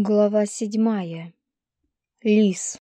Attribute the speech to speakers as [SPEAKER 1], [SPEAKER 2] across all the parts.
[SPEAKER 1] Глава седьмая. Лис.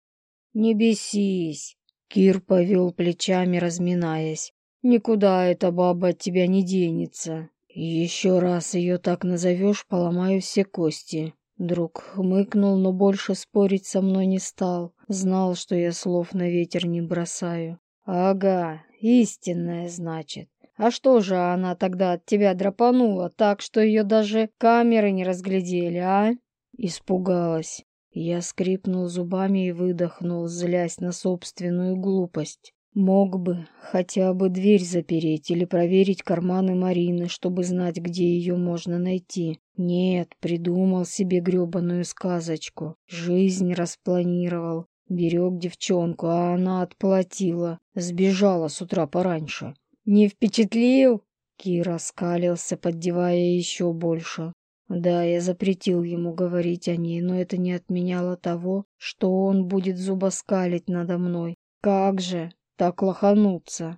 [SPEAKER 1] «Не бесись!» Кир повел плечами, разминаясь. «Никуда эта баба от тебя не денется. Еще раз ее так назовешь, поломаю все кости». Друг хмыкнул, но больше спорить со мной не стал. Знал, что я слов на ветер не бросаю. «Ага, истинная, значит. А что же она тогда от тебя драпанула так, что ее даже камеры не разглядели, а?» Испугалась. Я скрипнул зубами и выдохнул, злясь на собственную глупость. Мог бы хотя бы дверь запереть или проверить карманы Марины, чтобы знать, где ее можно найти. Нет, придумал себе гребаную сказочку. Жизнь распланировал. Берег девчонку, а она отплатила. Сбежала с утра пораньше. «Не впечатлил?» Кира скалился, поддевая еще больше. Да, я запретил ему говорить о ней, но это не отменяло того, что он будет зубоскалить надо мной. Как же так лохануться?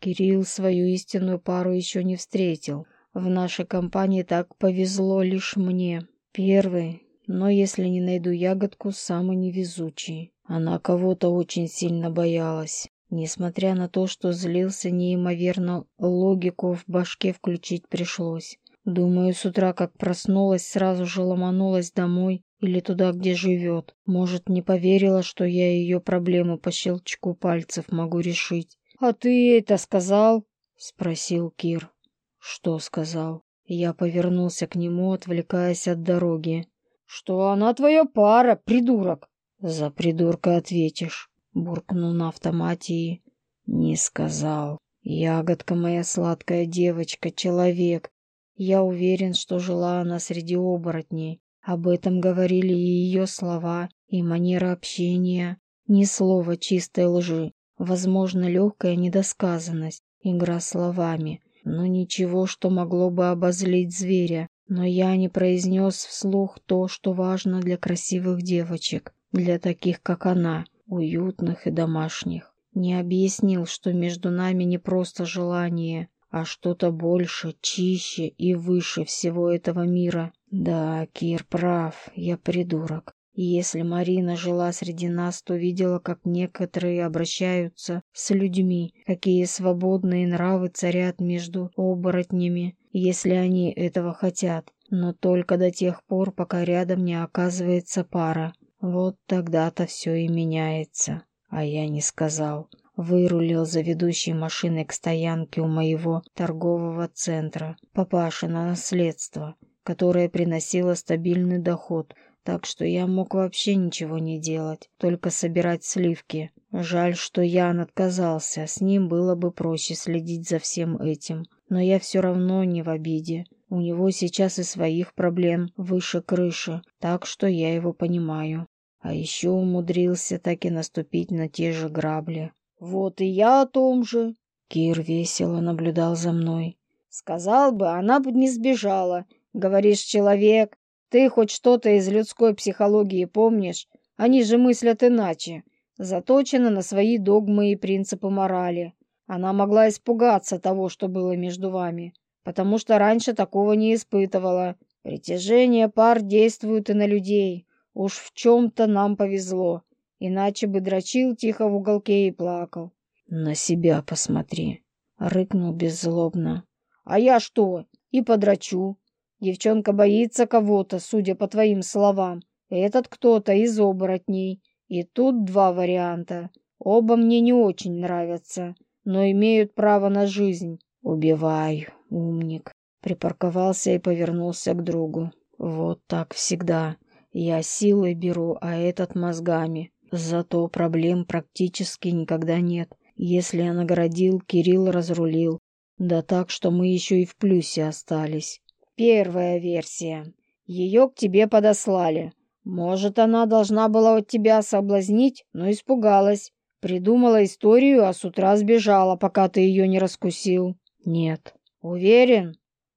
[SPEAKER 1] Кирилл свою истинную пару еще не встретил. В нашей компании так повезло лишь мне. Первый, но если не найду ягодку, самый невезучий. Она кого-то очень сильно боялась. Несмотря на то, что злился неимоверно, логику в башке включить пришлось. Думаю, с утра, как проснулась, сразу же ломанулась домой или туда, где живет. Может, не поверила, что я ее проблему по щелчку пальцев могу решить. «А ты это сказал?» — спросил Кир. «Что сказал?» Я повернулся к нему, отвлекаясь от дороги. «Что она твоя пара, придурок!» «За придурка ответишь», — буркнул на автомате и... «Не сказал. Ягодка моя сладкая девочка, человек, я уверен, что жила она среди оборотней. Об этом говорили и ее слова, и манера общения. Ни слова чистой лжи. Возможно, легкая недосказанность, игра словами. Но ничего, что могло бы обозлить зверя. Но я не произнес вслух то, что важно для красивых девочек, для таких, как она, уютных и домашних. Не объяснил, что между нами не просто желание, а что-то больше, чище и выше всего этого мира. Да, Кир прав, я придурок. Если Марина жила среди нас, то видела, как некоторые обращаются с людьми, какие свободные нравы царят между оборотнями, если они этого хотят, но только до тех пор, пока рядом не оказывается пара. Вот тогда-то все и меняется. А я не сказал вырулил за ведущей машиной к стоянке у моего торгового центра. Папашина наследство, которое приносило стабильный доход, так что я мог вообще ничего не делать, только собирать сливки. Жаль, что Ян отказался, с ним было бы проще следить за всем этим. Но я все равно не в обиде. У него сейчас и своих проблем выше крыши, так что я его понимаю. А еще умудрился так и наступить на те же грабли. «Вот и я о том же». Кир весело наблюдал за мной. «Сказал бы, она бы не сбежала. Говоришь, человек, ты хоть что-то из людской психологии помнишь? Они же мыслят иначе. Заточены на свои догмы и принципы морали. Она могла испугаться того, что было между вами, потому что раньше такого не испытывала. Притяжение пар действует и на людей. Уж в чем-то нам повезло. Иначе бы дрочил тихо в уголке и плакал. «На себя посмотри!» — рыкнул беззлобно. «А я что? И подрачу. Девчонка боится кого-то, судя по твоим словам. Этот кто-то из оборотней. И тут два варианта. Оба мне не очень нравятся, но имеют право на жизнь. Убивай, умник!» Припарковался и повернулся к другу. «Вот так всегда. Я силой беру, а этот мозгами. Зато проблем практически никогда нет. Если наградил, Кирилл разрулил. Да так, что мы еще и в плюсе остались. Первая версия. Ее к тебе подослали. Может, она должна была от тебя соблазнить, но испугалась. Придумала историю, а с утра сбежала, пока ты ее не раскусил. Нет. Уверен?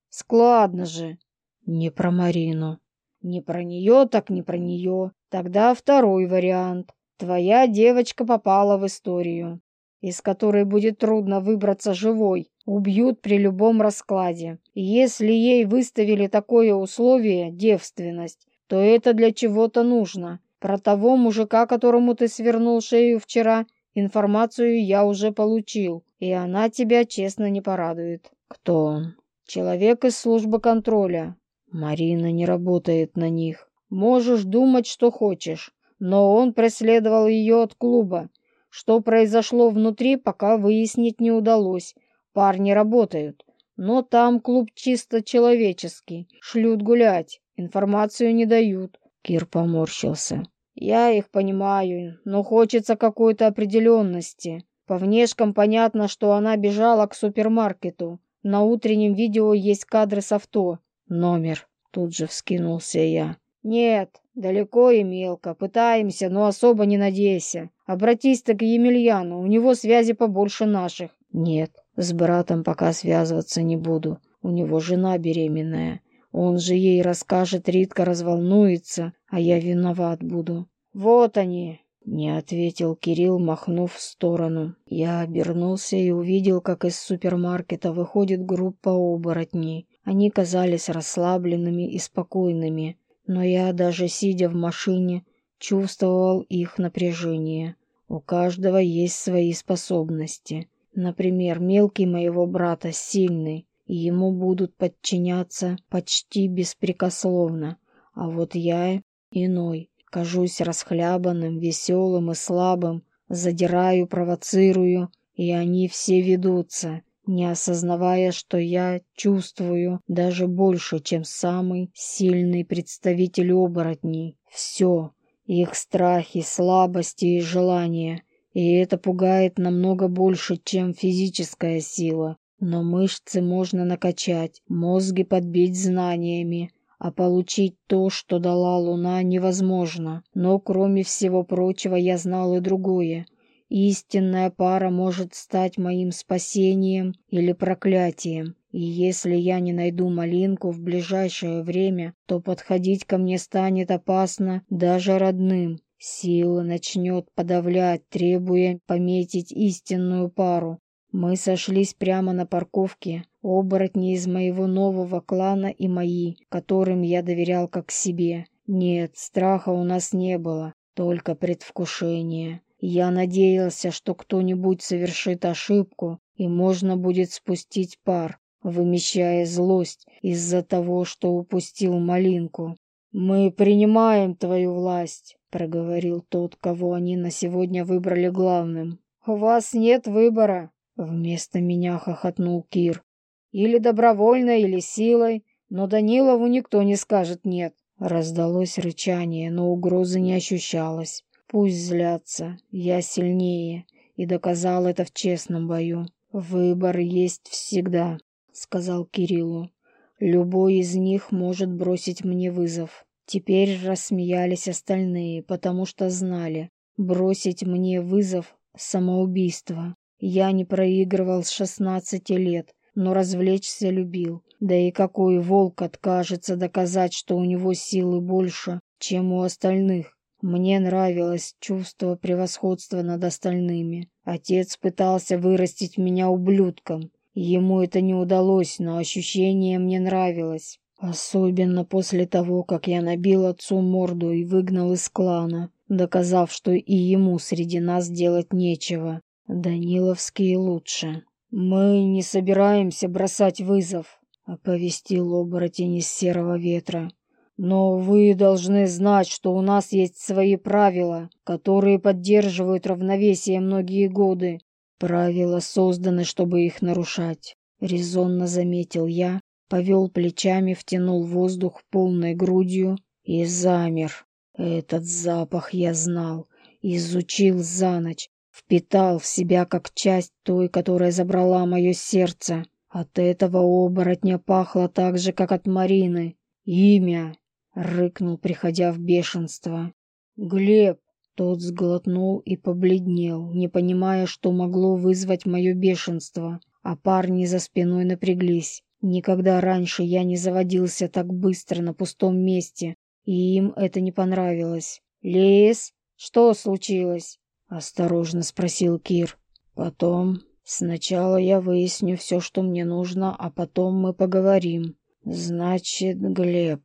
[SPEAKER 1] Складно же. Не про Марину. Не про нее, так не про нее. Тогда второй вариант. Твоя девочка попала в историю, из которой будет трудно выбраться живой. Убьют при любом раскладе. Если ей выставили такое условие, девственность, то это для чего-то нужно. Про того мужика, которому ты свернул шею вчера, информацию я уже получил, и она тебя честно не порадует. Кто он? Человек из службы контроля. Марина не работает на них. Можешь думать, что хочешь, но он преследовал ее от клуба. Что произошло внутри, пока выяснить не удалось. Парни работают. Но там клуб чисто человеческий. Шлют гулять. Информацию не дают. Кир поморщился. Я их понимаю, но хочется какой-то определенности. По внешкам понятно, что она бежала к супермаркету. На утреннем видео есть кадры с авто. Номер. Тут же вскинулся я. Нет, далеко и мелко. Пытаемся, но особо не надейся. Обратись-то к Емельяну, у него связи побольше наших. Нет, с братом пока связываться не буду. У него жена беременная. Он же ей расскажет, Ритка разволнуется, а я виноват буду. Вот они, не ответил Кирилл, махнув в сторону. Я обернулся и увидел, как из супермаркета выходит группа оборотней. Они казались расслабленными и спокойными, но я, даже сидя в машине, чувствовал их напряжение. У каждого есть свои способности. Например, мелкий моего брата сильный, и ему будут подчиняться почти беспрекословно, а вот я иной, кажусь расхлябанным, веселым и слабым, задираю, провоцирую, и они все ведутся, не осознавая, что я чувствую даже больше, чем самый сильный представитель оборотней. Все, их страхи, слабости и желания. И это пугает намного больше, чем физическая сила. Но мышцы можно накачать, мозги подбить знаниями, а получить то, что дала луна, невозможно. Но, кроме всего прочего, я знал и другое. Истинная пара может стать моим спасением или проклятием. И если я не найду малинку в ближайшее время, то подходить ко мне станет опасно даже родным. Сила начнет подавлять, требуя пометить истинную пару. Мы сошлись прямо на парковке. Оборотни из моего нового клана и мои, которым я доверял как себе. Нет, страха у нас не было, только предвкушение. Я надеялся, что кто-нибудь совершит ошибку, и можно будет спустить пар, вымещая злость из-за того, что упустил малинку. «Мы принимаем твою власть», — проговорил тот, кого они на сегодня выбрали главным. «У вас нет выбора», — вместо меня хохотнул Кир. «Или добровольно, или силой, но Данилову никто не скажет «нет». Раздалось рычание, но угрозы не ощущалось. Пусть злятся, я сильнее, и доказал это в честном бою. Выбор есть всегда, сказал Кириллу. Любой из них может бросить мне вызов. Теперь рассмеялись остальные, потому что знали, бросить мне вызов — самоубийство. Я не проигрывал с шестнадцати лет, но развлечься любил. Да и какой волк откажется доказать, что у него силы больше, чем у остальных? Мне нравилось чувство превосходства над остальными. Отец пытался вырастить меня ублюдком. Ему это не удалось, но ощущение мне нравилось. Особенно после того, как я набил отцу морду и выгнал из клана, доказав, что и ему среди нас делать нечего. Даниловские лучше. «Мы не собираемся бросать вызов», — оповестил оборотень из серого ветра. Но вы должны знать, что у нас есть свои правила, которые поддерживают равновесие многие годы. Правила созданы, чтобы их нарушать. Резонно заметил я, повел плечами, втянул воздух полной грудью и замер. Этот запах я знал, изучил за ночь, впитал в себя как часть той, которая забрала мое сердце. От этого оборотня пахло так же, как от Марины. Имя рыкнул, приходя в бешенство. «Глеб!» Тот сглотнул и побледнел, не понимая, что могло вызвать мое бешенство, а парни за спиной напряглись. Никогда раньше я не заводился так быстро на пустом месте, и им это не понравилось. «Лис, что случилось?» — осторожно спросил Кир. «Потом. Сначала я выясню все, что мне нужно, а потом мы поговорим». «Значит, Глеб...»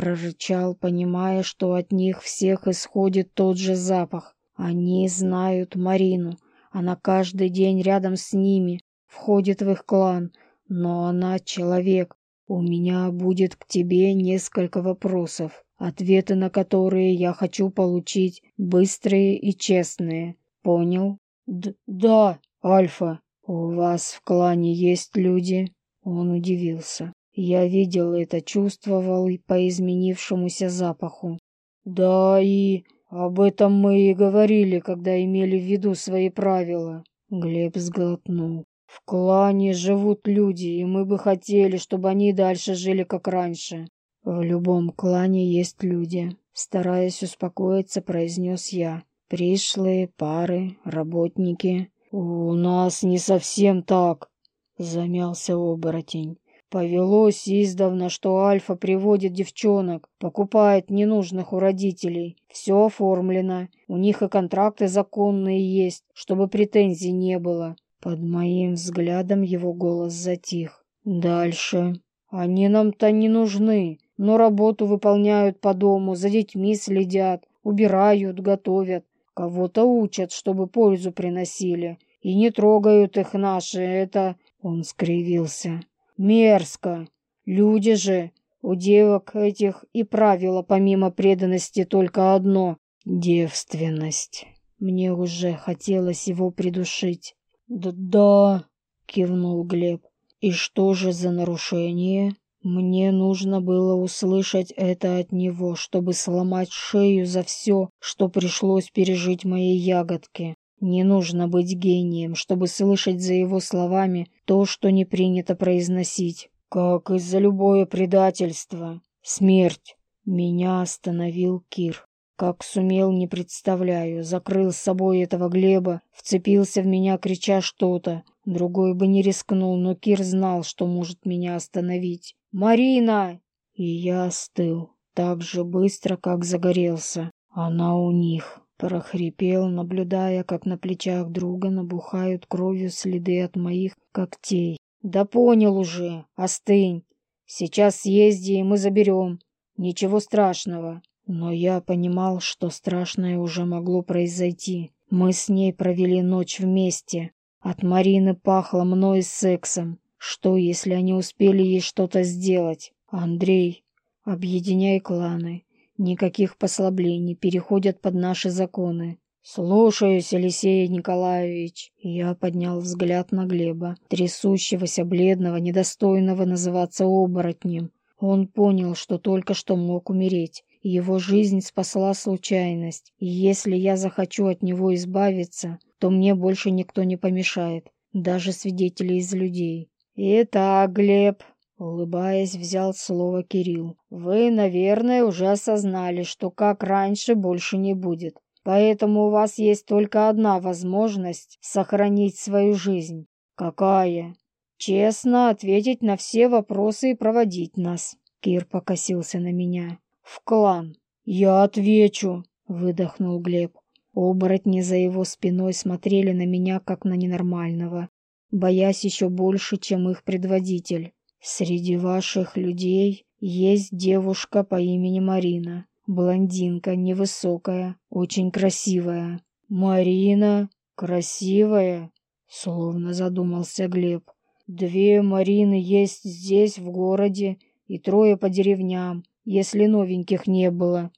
[SPEAKER 1] прорычал, понимая, что от них всех исходит тот же запах. Они знают Марину. Она каждый день рядом с ними, входит в их клан. Но она человек. У меня будет к тебе несколько вопросов, ответы на которые я хочу получить быстрые и честные. Понял? Д да, Альфа. У вас в клане есть люди? Он удивился. Я видел это, чувствовал и по изменившемуся запаху. Да, и об этом мы и говорили, когда имели в виду свои правила. Глеб сглотнул. В клане живут люди, и мы бы хотели, чтобы они дальше жили как раньше. В любом клане есть люди. Стараясь успокоиться, произнес я. Пришлые, пары, работники. У нас не совсем так, замялся оборотень. Повелось издавна, что Альфа приводит девчонок, покупает ненужных у родителей. Все оформлено. У них и контракты законные есть, чтобы претензий не было. Под моим взглядом его голос затих. Дальше. Они нам-то не нужны, но работу выполняют по дому, за детьми следят, убирают, готовят. Кого-то учат, чтобы пользу приносили. И не трогают их наши, это... Он скривился. Мерзко. Люди же, у девок этих и правило помимо преданности только одно — девственность. Мне уже хотелось его придушить. «Да-да», — кивнул Глеб. «И что же за нарушение?» Мне нужно было услышать это от него, чтобы сломать шею за все, что пришлось пережить моей ягодке. Не нужно быть гением, чтобы слышать за его словами то, что не принято произносить. Как из за любое предательство. Смерть. Меня остановил Кир. Как сумел, не представляю. Закрыл с собой этого Глеба, вцепился в меня, крича что-то. Другой бы не рискнул, но Кир знал, что может меня остановить. «Марина!» И я остыл, так же быстро, как загорелся. Она у них прохрипел, наблюдая, как на плечах друга набухают кровью следы от моих когтей. «Да понял уже, остынь. Сейчас съезди, и мы заберем. Ничего страшного». Но я понимал, что страшное уже могло произойти. Мы с ней провели ночь вместе. От Марины пахло мной сексом. Что, если они успели ей что-то сделать? Андрей, объединяй кланы. Никаких послаблений переходят под наши законы. «Слушаюсь, Алексей Николаевич!» Я поднял взгляд на Глеба, трясущегося, бледного, недостойного называться оборотнем. Он понял, что только что мог умереть. Его жизнь спасла случайность, и если я захочу от него избавиться, то мне больше никто не помешает, даже свидетели из людей. «Итак, Глеб, Улыбаясь, взял слово Кирилл. «Вы, наверное, уже осознали, что как раньше больше не будет. Поэтому у вас есть только одна возможность сохранить свою жизнь. Какая? Честно ответить на все вопросы и проводить нас». Кир покосился на меня. «В клан». «Я отвечу», — выдохнул Глеб. Оборотни за его спиной смотрели на меня, как на ненормального, боясь еще больше, чем их предводитель. Среди ваших людей есть девушка по имени Марина. Блондинка, невысокая, очень красивая. Марина? Красивая? Словно задумался Глеб. Две Марины есть здесь, в городе, и трое по деревням, если новеньких не было.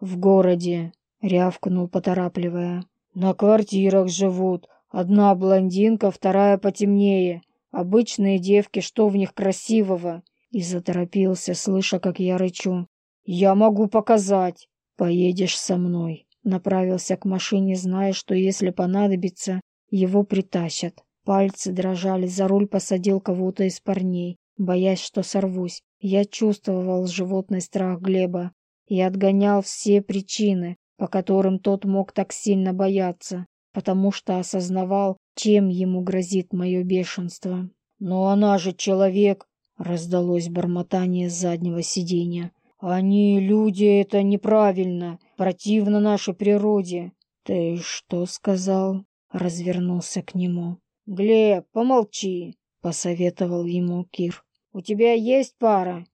[SPEAKER 1] В городе, рявкнул, поторапливая. На квартирах живут. Одна блондинка, вторая потемнее. Обычные девки, что в них красивого? И заторопился, слыша, как я рычу. Я могу показать. Поедешь со мной. Направился к машине, зная, что если понадобится, его притащат. Пальцы дрожали, за руль посадил кого-то из парней, боясь, что сорвусь. Я чувствовал животный страх Глеба и отгонял все причины, по которым тот мог так сильно бояться потому что осознавал, чем ему грозит мое бешенство. «Но она же человек!» — раздалось бормотание с заднего сиденья. «Они, люди, это неправильно, противно нашей природе». «Ты что сказал?» — развернулся к нему. «Глеб, помолчи!» — посоветовал ему Кир. «У тебя есть пара?»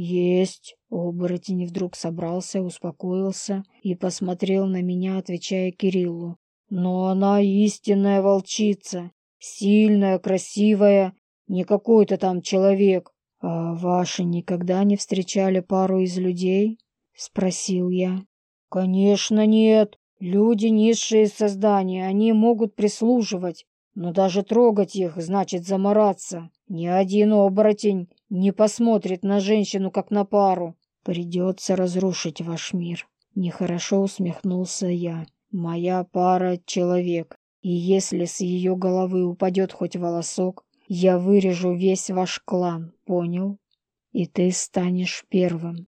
[SPEAKER 1] Есть. Оборотень вдруг собрался, успокоился и посмотрел на меня, отвечая Кириллу. Но она истинная волчица, сильная, красивая, не какой-то там человек. А ваши никогда не встречали пару из людей? Спросил я. Конечно, нет. Люди низшие создания, они могут прислуживать, но даже трогать их значит замораться. Ни один оборотень не посмотрит на женщину, как на пару. Придется разрушить ваш мир. Нехорошо усмехнулся я. Моя пара — человек, и если с ее головы упадет хоть волосок, я вырежу весь ваш клан, понял? И ты станешь первым.